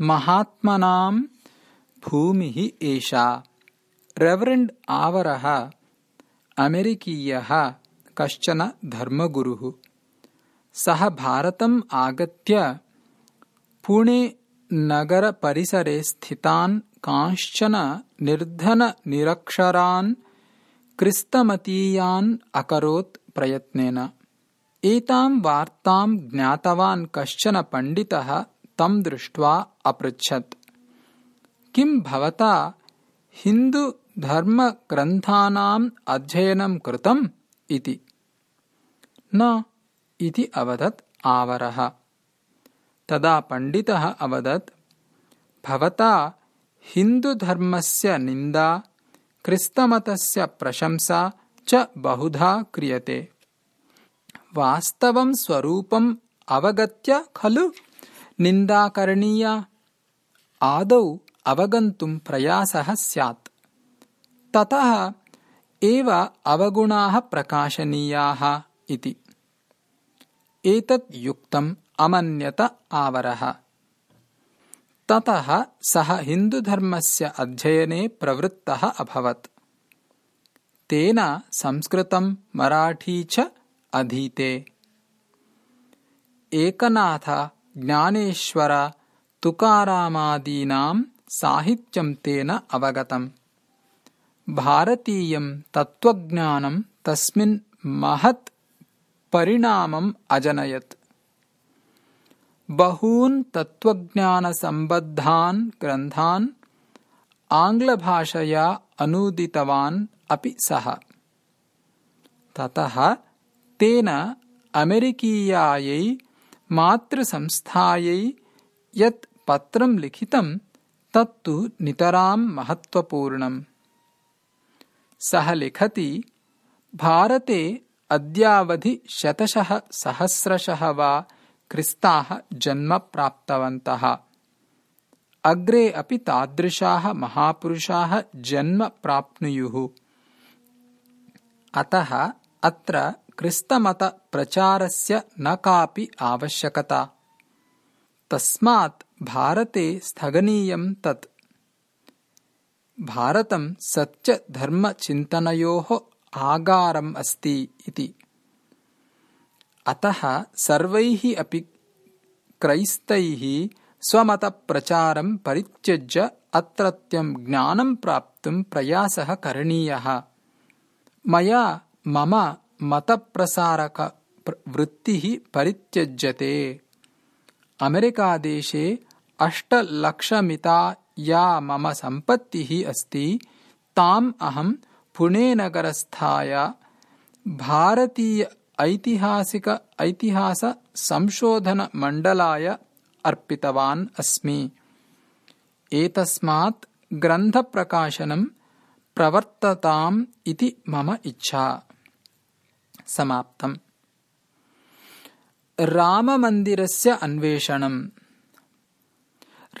महात्मनां भूमिः एषा। रेवरेण्ड् आवरः अमेरिकीयः कश्चन धर्मगुरुः। सः भारतम् आगत्य पुणेनगरपरिसरे स्थितान् कांश्चन निर्धननिरक्षरान् क्रिस्तमतीयान् अकरोत् प्रयत्नेन। एतां वार्तां ज्ञातवान् कश्चन पण्डितः तं दृष्ट्वा अपृच्छत्। किं भवता हिन्दुधर्मग्रन्थानाम् अध्ययनं कृतम् इति? न इति अवदत् आवरः। तदा पण्डितः अवदत् भवता हिन्दुधर्मस्य निन्दा क्रिस्तमतस्य प्रशंसा च बहुधा क्रियते। वास्तवं स्वरूपम् अवगत्य खलु निन्दा करणीया आदौ अवगन्तुं प्रयासः स्यात्। ततः एव अवगुणाः प्रकाशनीयाः इति। एतत् युक्तम् अमन्यत आवरः। ततः सः हिन्दुधर्मस्य अध्ययने प्रवृत्तः अभवत्। तेन संस्कृतं मराठी च अधीते। एकनाथ ज्ञानेश्वर तुकारामादीनां साहित्यं तेन अवगतम्। भारतीयं तत्त्वज्ञानं तस्मिन् महत् परिणामम् अजनयत्। बहून् तत्त्वज्ञानसम्बद्धान् ग्रन्थान् आङ्ग्लभाषया अनूदितवान् अपि सः। ततः तेन अमेरिकीयायै मातृसंस्थायै यत् पत्रं लिखितं तत्तु नितरां महत्त्वपूर्णम्। सः लिखति भारते अद्यावधि शतशः सहस्रशः वा क्रिस्ताः जन्म प्राप्तवन्तः। अग्रे अपि तादृशाः महापुरुषाः जन्म प्राप्नुयुः। अतः अत्र क्रिस्तमतप्रचारस्य न कापि आवश्यकता। तस्मात् भारते स्थगनीयं तत्। भारतं सत्यधर्मचिन्तनयोः आगारम् अस्ति इति। अतः सर्वैः अपि क्रैस्तैः स्वमतप्रचारं परित्यज्य अत्रत्यं ज्ञानं प्राप्तुं प्रयासः करणीयः। मया मम मतप्रसारकवृत्तिः परित्यज्यते। अमेरिकादेशे अष्टलक्षमिता या मम सम्पत्तिः अस्ति। ताम् अहं पुणेनगरस्थाय भारतीय ऐतिहासिक ऐतिहाससंशोधनमण्डलाय अर्पितवान् अस्मि। एतस्मात् ग्रन्थप्रकाशनं प्रवर्तताम् इति मम इच्छा समाप्तम्। राममन्दिरस्य अन्वेषणम्।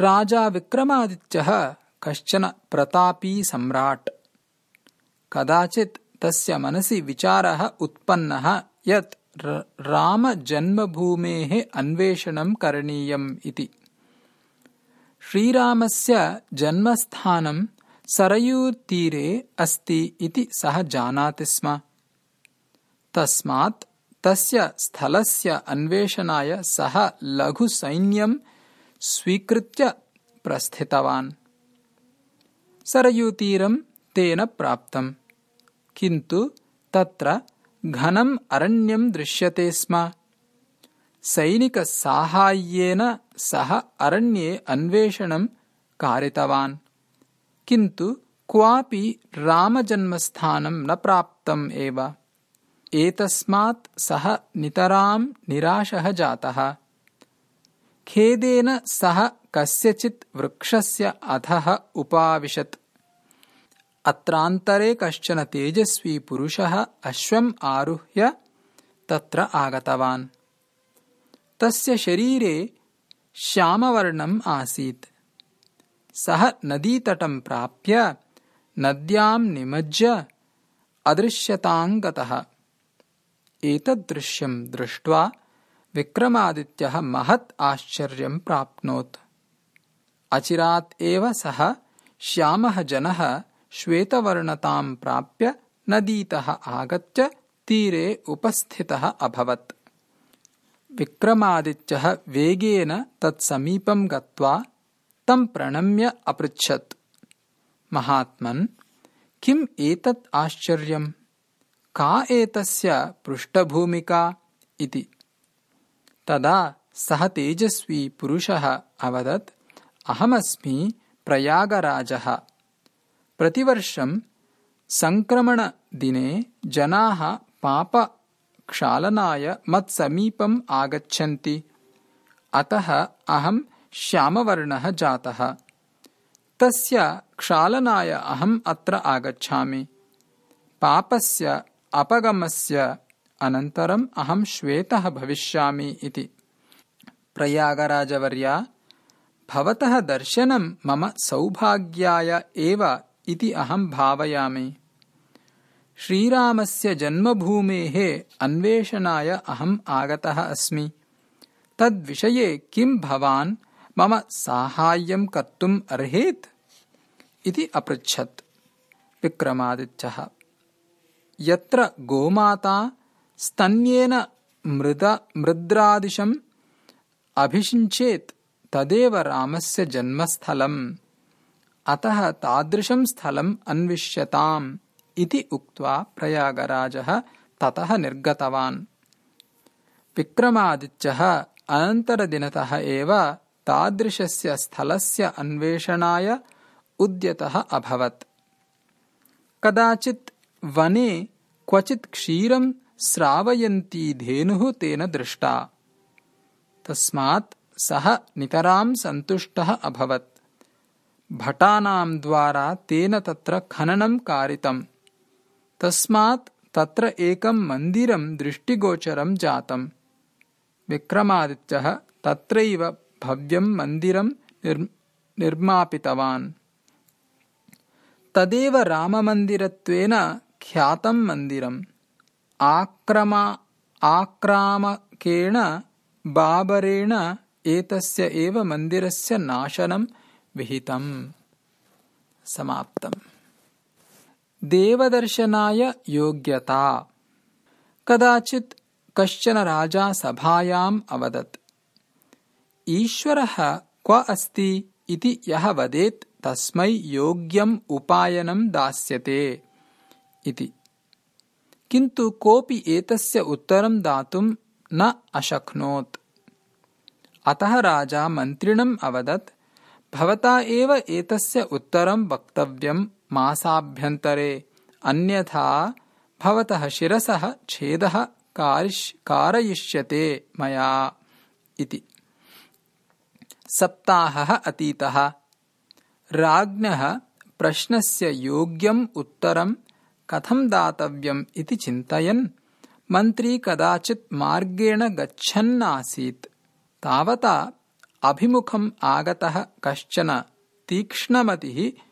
राजा विक्रमादित्यः कश्चन प्रतापी सम्राट्। कदाचित् तस्य मनसि विचारः उत्पन्नः यत् रामजन्मभूमेः अन्वेषणं करणीयम् इति। श्रीरामस्य जन्मस्थानं सरयूतीरे अस्ति इति सः जानाति स्म तस्मात् तस्य स्थलस्य अन्वेषणाय सः लघुसैन्यं स्वीकृत्य प्रस्थितवान्। सरयूतीरं तेन प्राप्तम्। किन्तु तत्र घनम् अरण्यं दृश्यते स्म। सैनिकसाहाय्येन सः अरण्ये अन्वेषणं कारितवान्। किन्तु क्वापि रामजन्मस्थानं न प्राप्तम् एव एतस्मात् सः नितरां निराशः जातः। खेदेन सः कस्यचित् वृक्षस्य अधः उपाविशत्। अत्रान्तरे कश्चन तेजस्वी पुरुषः अश्वम् आरुह्य तत्र आगतवान्। तस्य शरीरे श्यामवर्णम् आसीत्। सः नदीतटं प्राप्य नद्यां निमज्य अदृश्यताङ्गतः एतद्दृश्यं दृष्ट्वा विक्रमादित्यः महत् आश्चर्यं प्राप्नोत्। अचिरात् एव सः श्यामः जनः श्वेतवर्णताम् प्राप्य नदीतः आगत्य तीरे उपस्थितः अभवत्। विक्रमादित्यः वेगेन तत्समीपम् गत्वा तम् प्रणम्य अपृच्छत्। महात्मन् किम् एतत् आश्चर्यम् का एतस्य पृष्ठभूमिका इति? तदा सः तेजस्वी पुरुषः अवदत् अहमस्मि प्रयागराजः। प्रतिवर्षम् सङ्क्रमणदिने जनाः पापक्षालनाय मत्समीपम् आगच्छन्ति। अतः अहम् श्यामवर्णः जातः। तस्य क्षालनाय अहम् अत्र आगच्छामि। पापस्य अपगमस्य अनन्तरम् अहम् श्वेतः भविष्यामि इति। प्रयागराजवर्या भवतः दर्शनम् मम सौभाग्याय एव इति अहम् भावयामि। श्रीरामस्य जन्मभूमेः अन्वेषणाय अहम् आगतः अस्मि। तद्विषये किम् भवान् मम साहाय्यम् कर्तुम् अर्हेत्? इति अपृच्छत्। विक्रमादित्यः यत्र गोमाता स्तन्येन मृद्रादिशम् अभिषिञ्चेत् तदेव रामस्य जन्मस्थलम्। अतः तादृशम् स्थलम् अन्विष्यताम् इति उक्त्वा प्रयागराजः ततः निर्गतवान्। विक्रमादित्यः अनन्तरदिनतः एव तादृशस्य स्थलस्य अन्वेषणाय उद्यतः अभवत्। कदाचित् वने क्वचित् क्षीरम् स्रावयन्ती धेनुः तेन दृष्टा। तस्मात् सः नितराम् सन्तुष्टः अभवत्। भटानाम् द्वारा तेन तत्र खननम् कारितम्। तस्मात् तत्र एकम् मन्दिरम् दृष्टिगोचरम् जातम्। विक्रमादित्यः तत्रैव भव्यम् मन्दिरम् निर्मापितवान्। तदेव राममन्दिरत्वेन ख्यातम् मन्दिरम्। आक्रामकेण बाबरेण एतस्य एव मन्दिरस्य नाशनम् विहितम्। समाप्तम्। देवदर्शनाय योग्यता। कदाचित् कश्चन राजा सभायाम् अवदत्। ईश्वरः क्व अस्ति इति यः वदेत् तस्मै योग्यम् उपायनम् दास्यते इति। किन्तु कोऽपि एतस्य उत्तरम् दातुम् न अशक्नोत्। अतः राजा मन्त्रिणम् अवदत् भवता एव एतस्य उत्तरम् वक्तव्यम् मासाभ्यन्तरे अन्यथा भवतः शिरसः छेदः कारयिष्यते मया इति। सप्ताहः अतीतः। राज्ञः प्रश्नस्य योग्यम् उत्तरम् कथम् दातव्यम् इति चिन्तयन्। मन्त्री कदाचित् मार्गेण गच्छन्नासीत्। तावता अभिमुखम् आगतः कश्चन तीक्ष्णमतिः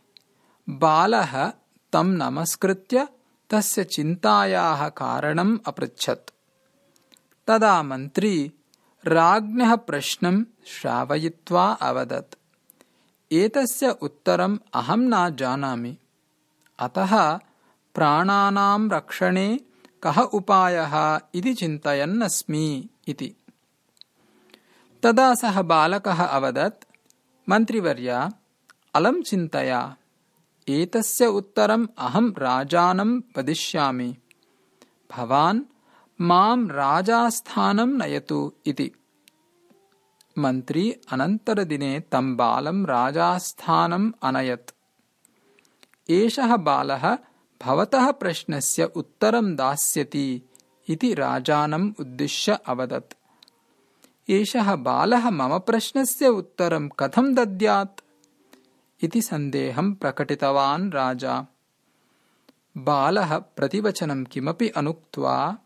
बालः तम् नमस्कृत्य तस्य चिन्तायाः कारणम् अपृच्छत्। तदा मन्त्री राज्ञः प्रश्नम् श्रावयित्वा अवदत्। एतस्य उत्तरम् अहम् न जानामि। अतः प्राणानाम् रक्षणे कः उपायः इति चिन्तयन्नस्मि इति। तदा सः बालकः अवदत् मन्त्रिवर्य अलम् चिन्तया। एतस्य उत्तरम् अहम् राजानम् वदिष्यामि। भवान् माम् राजास्थानम् नयतु इति। मन्त्री अनन्तरदिने तम् बालम् राजास्थानम् अनयत्। एषः बालः भवतः प्रश्नस्य उत्तरम् दास्यति इति राजानम् उद्दिश्य अवदत्। एषः बालः मम प्रश्नस्य उत्तरम् कथम् दद्यात्? इति सन्देहम् प्रकटितवान् राजा। बालः प्रतिवचनम् किमपि अनुक्त्वा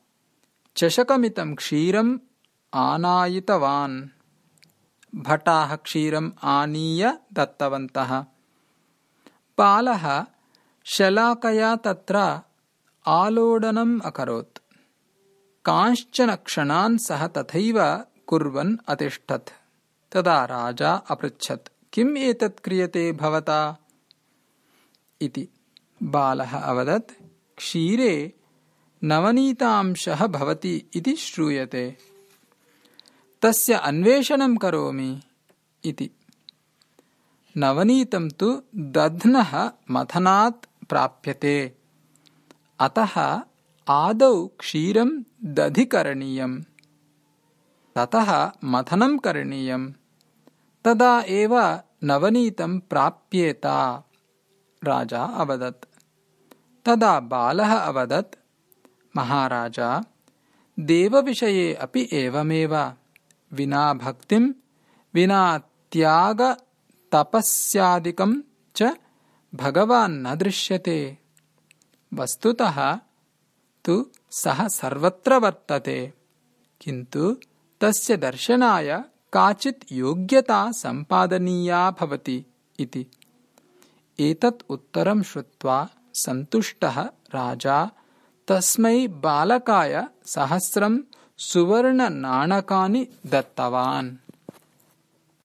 चषकमितम् क्षीरम् आनायितवान्। भटाः क्षीरम् आनीय दत्तवन्तः। बालः शलाकया तत्र आलोडनम् अकरोत्। कांश्चन क्षणान् सः तथैव कुर्वन् अतिष्ठत्। तदा राजा अपृच्छत् किम् एतत् क्रियते भवता? इति। बालः अवदत् क्षीरे नवनीतांशः भवति इति श्रूयते। तस्य अन्वेषणं करोमि। इति। नवनीतं तु दध्नः मथनात् प्राप्यते। अतः आदौ क्षीरं दधिकरणीयम् ततः मथनं करणीयम्। तदा एव नवनीतं प्राप्येत। राजा अवदत्। तदा बालः अवदत् महाराजा देवविषये अपि एवमेव। विना भक्तिं विना त्यागतपस्यादिकं भगवान् न दृश्यते। वस्तुतः तु सः सर्वत्र वर्तते। किन्तु तस्य दर्शनाय काचित् योग्यता सम्पादनीया भवति इति। एतत् उत्तरं श्रुत्वा सन्तुष्टः राजा तस्मै बालकाय सहस्रं सुवर्णनाणकानि दत्तवान्